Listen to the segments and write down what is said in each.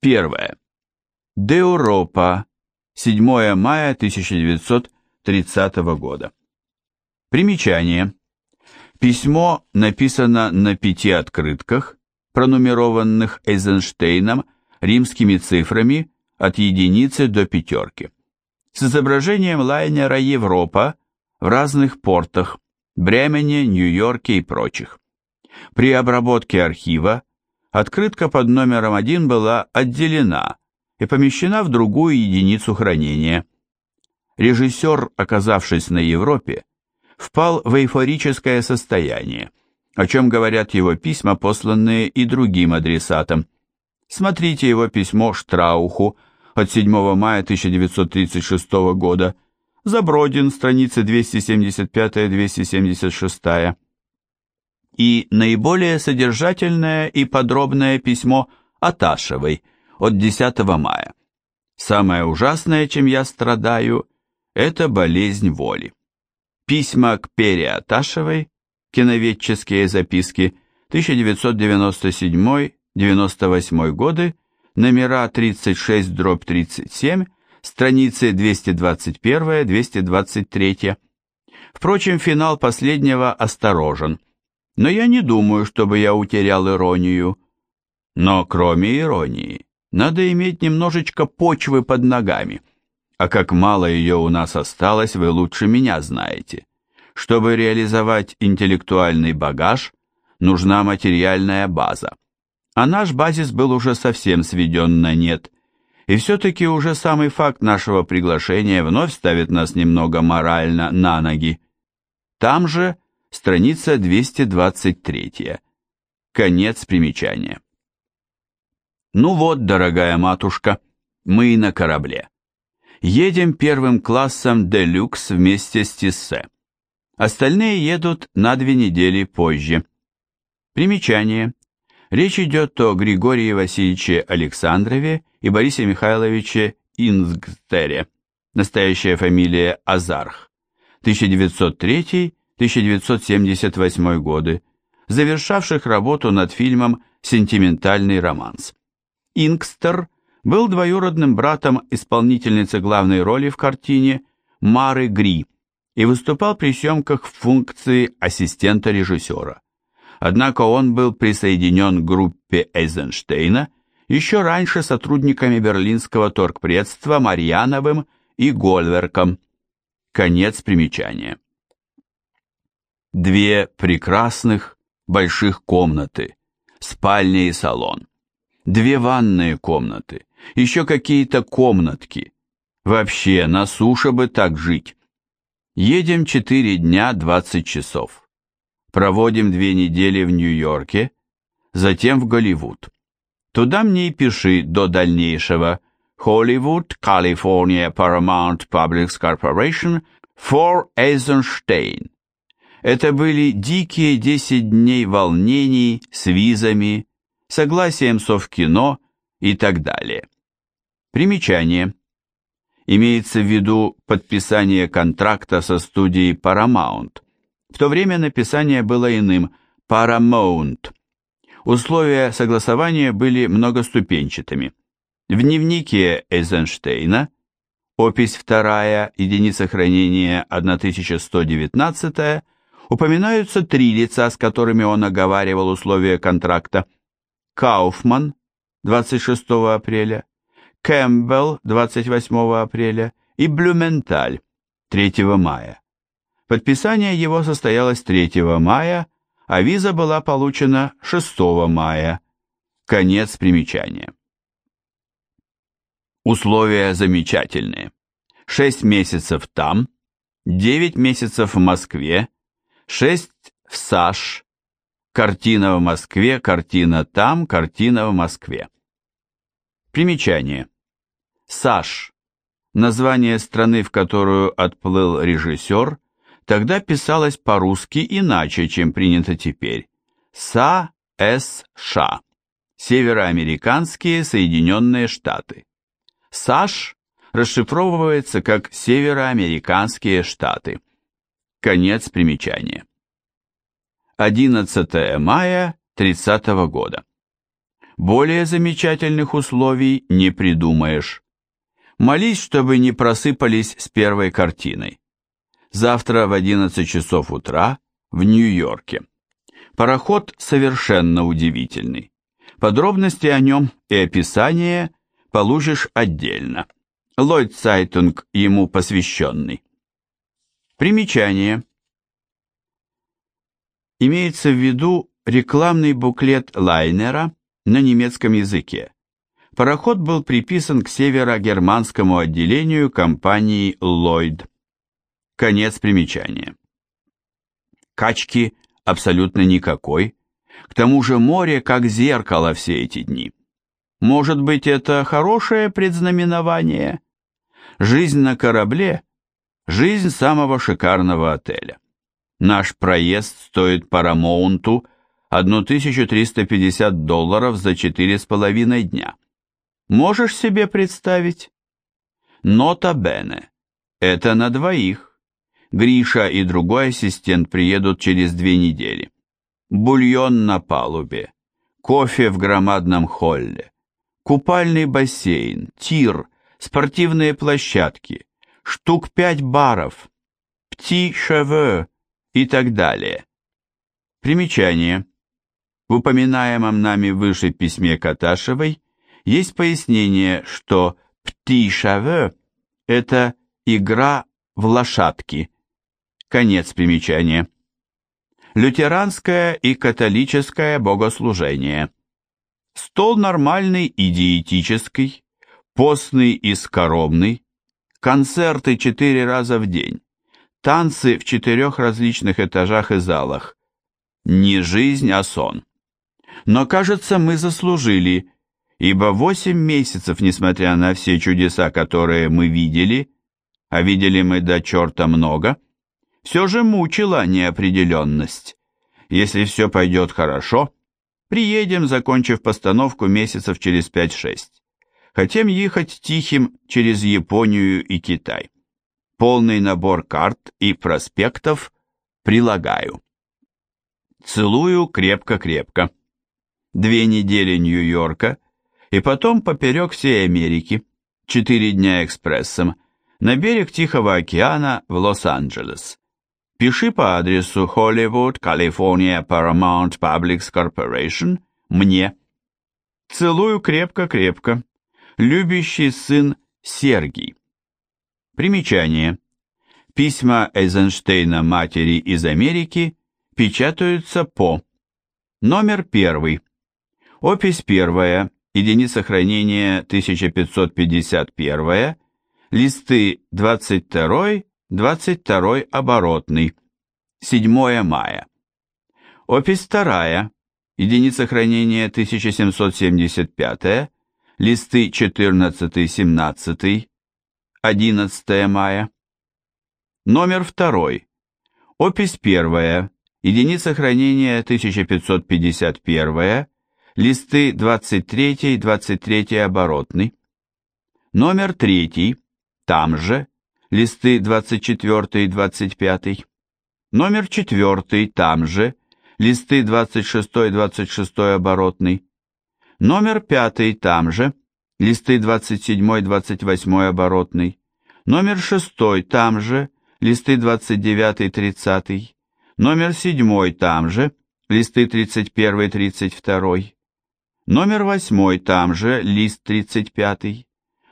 Первое. Деуропа. 7 мая 1930 года. Примечание. Письмо написано на пяти открытках, пронумерованных Эйзенштейном римскими цифрами от единицы до пятерки, с изображением лайнера «Европа» в разных портах, Бремене, Нью-Йорке и прочих. При обработке архива открытка под номером 1 была отделена и помещена в другую единицу хранения. Режиссер, оказавшись на Европе, впал в эйфорическое состояние, о чем говорят его письма, посланные и другим адресатам. Смотрите его письмо Штрауху от 7 мая 1936 года, Забродин, страницы 275-276. И наиболее содержательное и подробное письмо Аташевой от 10 мая. Самое ужасное, чем я страдаю, это болезнь воли. Письма к Пере Аташевой, киноведческие записки, 1997-98 годы, номера 36 дробь 37, страницы 221-223. Впрочем, финал последнего осторожен, но я не думаю, чтобы я утерял иронию. Но кроме иронии, надо иметь немножечко почвы под ногами – а как мало ее у нас осталось, вы лучше меня знаете. Чтобы реализовать интеллектуальный багаж, нужна материальная база. А наш базис был уже совсем сведен на нет. И все-таки уже самый факт нашего приглашения вновь ставит нас немного морально на ноги. Там же страница 223. Конец примечания. Ну вот, дорогая матушка, мы и на корабле едем первым классом «Делюкс» вместе с Тиссе. Остальные едут на две недели позже. Примечание. Речь идет о Григории Васильевиче Александрове и Борисе Михайловиче Ингтере, настоящая фамилия Азарх, 1903-1978 годы, завершавших работу над фильмом «Сентиментальный романс». Ингстер – был двоюродным братом исполнительницы главной роли в картине Мары Гри и выступал при съемках в функции ассистента режиссера. Однако он был присоединен к группе Эйзенштейна еще раньше сотрудниками берлинского торгпредства Марьяновым и Гольверком. Конец примечания. Две прекрасных больших комнаты, спальня и салон. Две ванные комнаты, еще какие-то комнатки. Вообще, на суше бы так жить. Едем 4 дня 20 часов. Проводим две недели в Нью-Йорке, затем в Голливуд. Туда мне и пиши до дальнейшего. Hollywood, California Paramount Public Corporation for Eisenstein. Это были дикие 10 дней волнений с визами, согласием Совкино и так далее. Примечание. Имеется в виду подписание контракта со студией Paramount. В то время написание было иным – Paramount. Условия согласования были многоступенчатыми. В дневнике Эйзенштейна, опись 2, единица хранения 1119, упоминаются три лица, с которыми он оговаривал условия контракта. Кауфман, 26 апреля, Кэмпбелл 28 апреля и Блюменталь 3 мая. Подписание его состоялось 3 мая, а виза была получена 6 мая. Конец примечания. Условия замечательные. 6 месяцев там, 9 месяцев в Москве, 6 в САШ, картина в Москве, картина там, картина в Москве. Примечание. САШ. Название страны, в которую отплыл режиссер, тогда писалось по-русски иначе, чем принято теперь. СА-С-Ш. Североамериканские Соединенные Штаты. САШ расшифровывается как Североамериканские Штаты. Конец примечания. 11 мая 30 года. Более замечательных условий не придумаешь. Молись, чтобы не просыпались с первой картиной. Завтра в 11 часов утра в Нью-Йорке. Пароход совершенно удивительный. Подробности о нем и описание получишь отдельно. Lloyd Zeitung ему посвященный. Примечание. Имеется в виду рекламный буклет лайнера на немецком языке. Пароход был приписан к северо-германскому отделению компании Lloyd. Конец примечания. Качки абсолютно никакой, к тому же море как зеркало все эти дни. Может быть, это хорошее предзнаменование? Жизнь на корабле – жизнь самого шикарного отеля. Наш проезд стоит Парамоунту 1350 долларов за четыре с половиной дня. Можешь себе представить? Нота Бене. Это на двоих. Гриша и другой ассистент приедут через две недели. Бульон на палубе. Кофе в громадном холле. Купальный бассейн, тир, спортивные площадки, штук пять баров, пти-шеве и так далее. Примечание. В упоминаемом нами выше письме Каташевой есть пояснение, что «пти-шаве» – это игра в лошадки. Конец примечания. Лютеранское и католическое богослужение. Стол нормальный и диетический, постный и скоромный, концерты четыре раза в день, танцы в четырех различных этажах и залах. Не жизнь, а сон. Но, кажется, мы заслужили, ибо восемь месяцев, несмотря на все чудеса, которые мы видели, а видели мы до черта много, все же мучила неопределенность. Если все пойдет хорошо, приедем, закончив постановку месяцев через пять-шесть. Хотим ехать тихим через Японию и Китай. Полный набор карт и проспектов прилагаю. Целую крепко-крепко две недели Нью-Йорка и потом поперек всей Америки, четыре дня экспрессом, на берег Тихого океана в Лос-Анджелес. Пиши по адресу Hollywood, California Paramount Publics Corporation мне. Целую крепко-крепко. Любящий сын Сергий. Примечание. Письма Эйзенштейна матери из Америки печатаются по Номер первый. Опись первая, единица хранения 1551, листы 22, 22 оборотный, 7 мая. Опись вторая, единица хранения 1775, листы 14, 17, 11 мая. Номер второй. Опись первая, единица хранения 1551, листы 23 23 оборотный, номер 3, там же, листы 24 25, номер 4, там же, листы 26 26 оборотный, номер 5, там же, листы 27 28 оборотный, номер 6, там же, листы 29 30, номер 7, там же, листы 31 32, Номер восьмой там же, лист 35.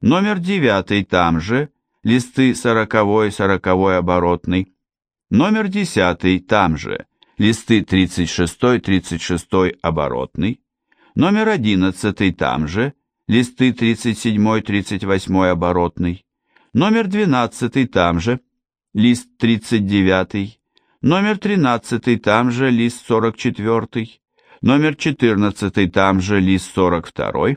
Номер девятый там же, листы сороковой, сороковой оборотный. Номер десятый там же, листы 36, 36 оборотный. Номер одиннадцатый там же, листы 37, 38 оборотный. Номер двенадцатый там же, лист 39. Номер тринадцатый там же, лист 44 номер 14 там же лист 42,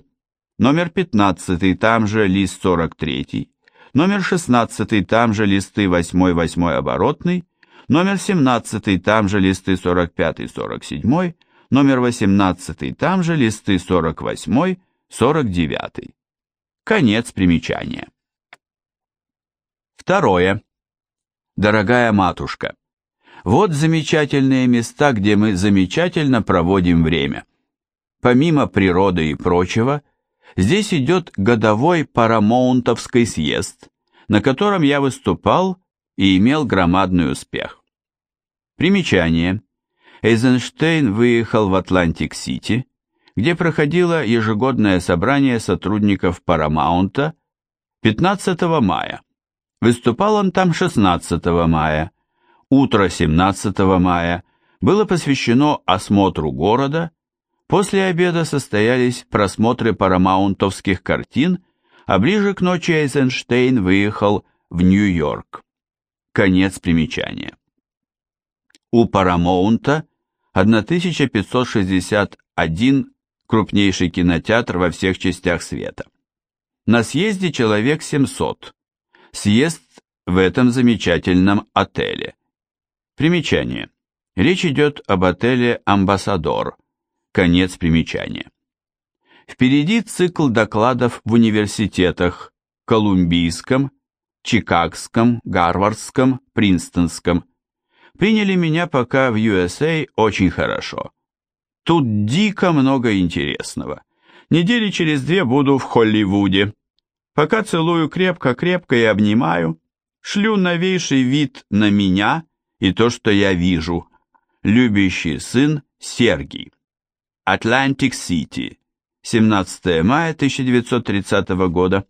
номер 15 там же лист 43, номер 16 там же листы 8 8 оборотный, номер 17 там же листы 45 47, номер 18 там же листы 48 49. Конец примечания. Второе. Дорогая матушка, вот замечательные места, где мы замечательно проводим время. помимо природы и прочего, здесь идет годовой Парамоунтовский съезд, на котором я выступал и имел громадный успех. Примечание. Эйзенштейн выехал в Атлантик-Сити, где проходило ежегодное собрание сотрудников Парамаунта 15 мая. Выступал он там 16 мая. Утро 17 мая было посвящено осмотру города, после обеда состоялись просмотры парамаунтовских картин, а ближе к ночи Эйзенштейн выехал в Нью-Йорк. Конец примечания. У Парамаунта 1561 крупнейший кинотеатр во всех частях света. На съезде человек 700. Съезд в этом замечательном отеле. Примечание. Речь идет об отеле «Амбассадор». Конец примечания. Впереди цикл докладов в университетах Колумбийском, Чикагском, Гарвардском, Принстонском. Приняли меня пока в USA очень хорошо. Тут дико много интересного. Недели через две буду в Холливуде. Пока целую крепко-крепко и обнимаю, шлю новейший вид на меня и то, что я вижу. Любящий сын Сергий. Атлантик-Сити. 17 мая 1930 года.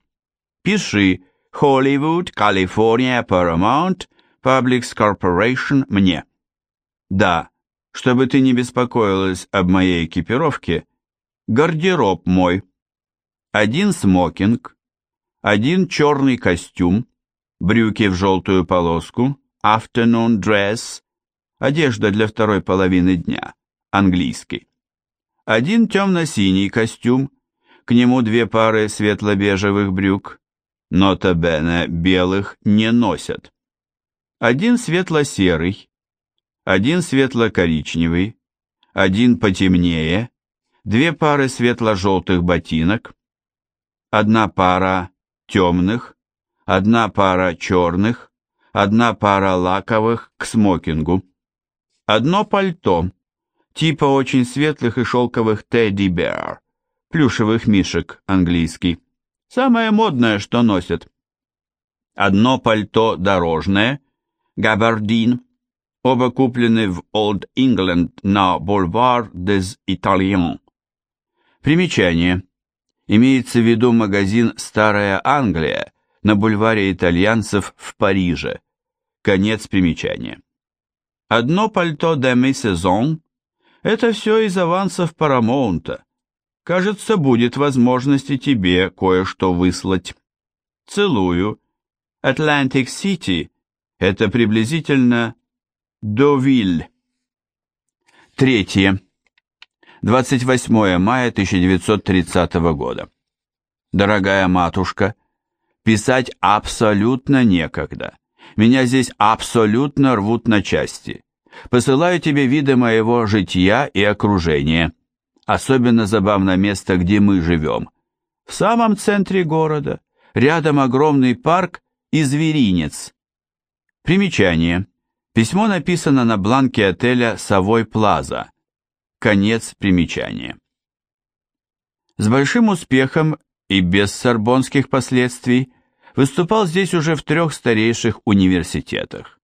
Пиши Hollywood, California, Paramount, Publix Corporation мне. Да, чтобы ты не беспокоилась об моей экипировке, гардероб мой. Один смокинг, один черный костюм, брюки в желтую полоску, afternoon dress, одежда для второй половины дня, английский. Один темно-синий костюм, к нему две пары светло-бежевых брюк, нота бене белых не носят. Один светло-серый, один светло-коричневый, один потемнее, две пары светло-желтых ботинок, одна пара темных, одна пара черных, одна пара лаковых к смокингу, одно пальто, типа очень светлых и шелковых тедди bear, плюшевых мишек английский, самое модное, что носят. Одно пальто дорожное, габардин, Оба куплены в Old England на Boulevard des Italiens. Примечание. Имеется в виду магазин «Старая Англия» на бульваре итальянцев в Париже. Конец примечания. Одно пальто деми-сезон – это все из авансов Парамоунта. Кажется, будет возможность и тебе кое-что выслать. Целую. City – это приблизительно Довиль. Третье. 28 мая 1930 года. Дорогая матушка, писать абсолютно некогда. Меня здесь абсолютно рвут на части. Посылаю тебе виды моего жития и окружения. Особенно забавно место, где мы живем. В самом центре города, рядом огромный парк и зверинец. Примечание. Письмо написано на бланке отеля «Совой Плаза». Конец примечания. С большим успехом и без сорбонских последствий выступал здесь уже в трех старейших университетах.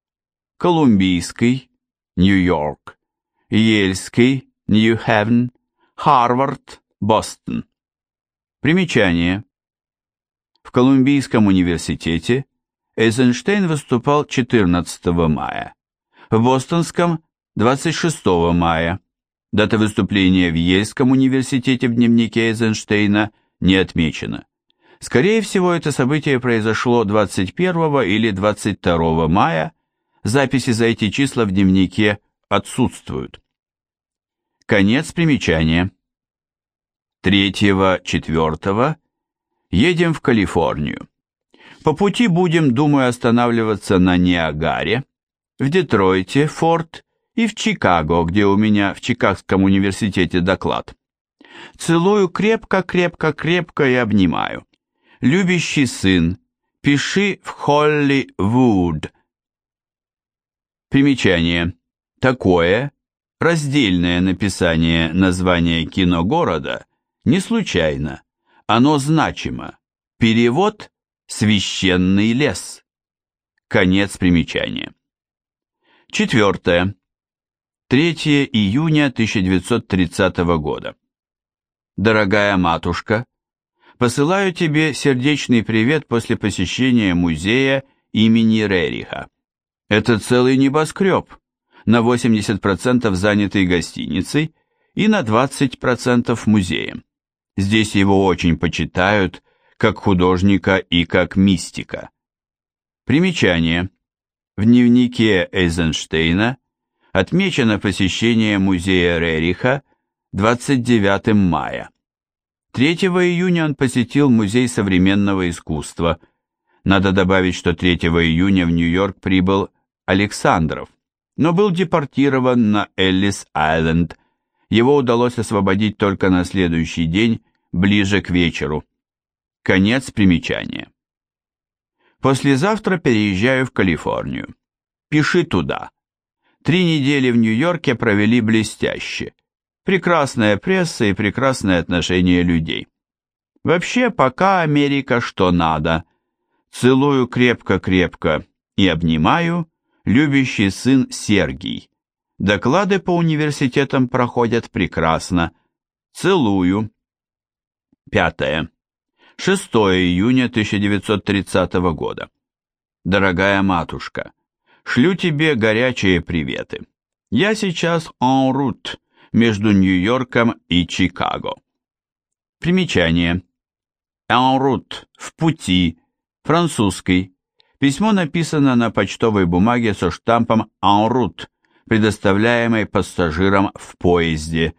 Колумбийский, Нью-Йорк, Ельский, Нью-Хевен, Харвард, Бостон. Примечание. В Колумбийском университете Эйзенштейн выступал 14 мая в Бостонском 26 мая. Дата выступления в Ельском университете в дневнике Эйзенштейна не отмечена. Скорее всего, это событие произошло 21 или 22 мая, записи за эти числа в дневнике отсутствуют. Конец примечания. 3-4 едем в Калифорнию. По пути будем, думаю, останавливаться на Ниагаре, в Детройте, Форт и в Чикаго, где у меня в Чикагском университете доклад. Целую крепко-крепко-крепко и обнимаю. Любящий сын, пиши в Холливуд. Примечание. Такое Раздельное написание названия киногорода не случайно, оно значимо. Перевод «Священный лес». Конец примечания. Четвертое. 3 июня 1930 года. Дорогая матушка, посылаю тебе сердечный привет после посещения музея имени Рериха. Это целый небоскреб, на 80% занятый гостиницей и на 20% музеем. Здесь его очень почитают как художника и как мистика. Примечание. В дневнике Эйзенштейна отмечено посещение музея Рериха 29 мая. 3 июня он посетил Музей современного искусства. Надо добавить, что 3 июня в Нью-Йорк прибыл Александров, но был депортирован на Эллис-Айленд. Его удалось освободить только на следующий день, ближе к вечеру. Конец примечания. Послезавтра переезжаю в Калифорнию. Пиши туда. Три недели в Нью-Йорке провели блестяще. Прекрасная пресса и прекрасное отношение людей. Вообще, пока Америка что надо. Целую крепко-крепко и обнимаю, любящий сын Сергий. Доклады по университетам проходят прекрасно. Целую. Пятое. 6 июня 1930 года. Дорогая матушка, шлю тебе горячие приветы. Я сейчас en route между Нью-Йорком и Чикаго. Примечание. En route, в пути, французский. Письмо написано на почтовой бумаге со штампом en route, предоставляемой пассажирам в поезде.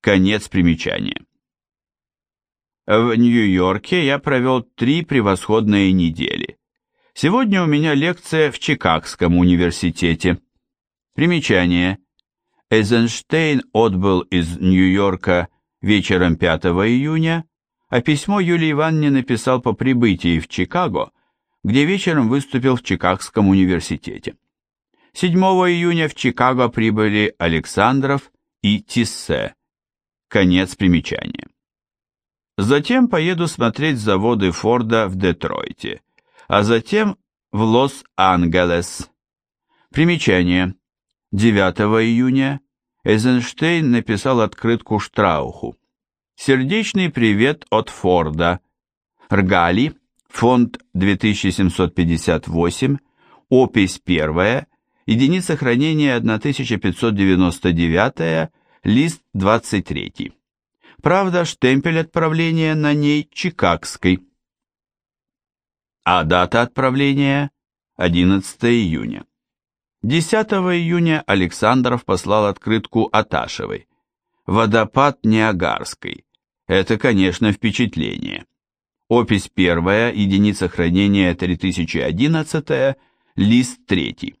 Конец примечания. В Нью-Йорке я провел три превосходные недели. Сегодня у меня лекция в Чикагском университете. Примечание. Эйзенштейн отбыл из Нью-Йорка вечером 5 июня, а письмо Юлии Ивановне написал по прибытии в Чикаго, где вечером выступил в Чикагском университете. 7 июня в Чикаго прибыли Александров и Тиссе. Конец примечания. Затем поеду смотреть заводы Форда в Детройте, а затем в Лос-Анджелес. Примечание. 9 июня Эйзенштейн написал открытку Штрауху. Сердечный привет от Форда. Ргали, фонд 2758, опись 1, единица хранения 1599, лист 23. Правда, штемпель отправления на ней чикагской. А дата отправления 11 июня. 10 июня Александров послал открытку Аташевой. Водопад Ниагарской. Это, конечно, впечатление. Опись первая, единица хранения 3011, лист третий.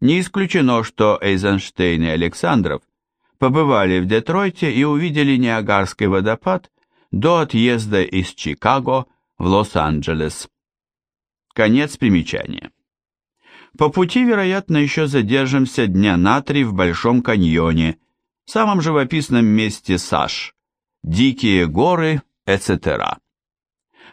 Не исключено, что Эйзенштейн и Александров побывали в Детройте и увидели Ниагарский водопад до отъезда из Чикаго в Лос-Анджелес. Конец примечания. По пути, вероятно, еще задержимся дня на три в Большом каньоне, самом живописном месте Саш, дикие горы, etc.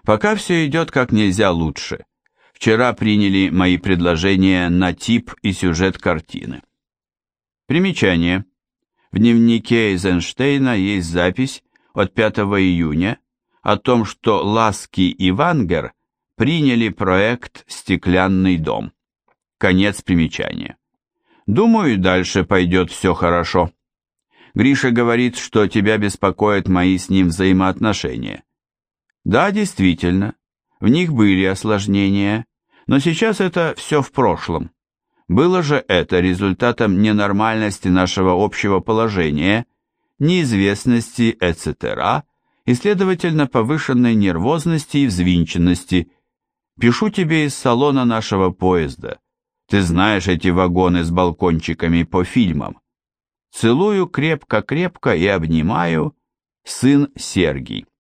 Пока все идет как нельзя лучше. Вчера приняли мои предложения на тип и сюжет картины. Примечание. В дневнике Эйзенштейна есть запись от 5 июня о том, что Ласки и Вангер приняли проект «Стеклянный дом». Конец примечания. Думаю, дальше пойдет все хорошо. Гриша говорит, что тебя беспокоят мои с ним взаимоотношения. Да, действительно, в них были осложнения, но сейчас это все в прошлом. Было же это результатом ненормальности нашего общего положения, неизвестности, etc., и, следовательно, повышенной нервозности и взвинченности. Пишу тебе из салона нашего поезда. Ты знаешь эти вагоны с балкончиками по фильмам. Целую крепко-крепко и обнимаю, сын Сергий.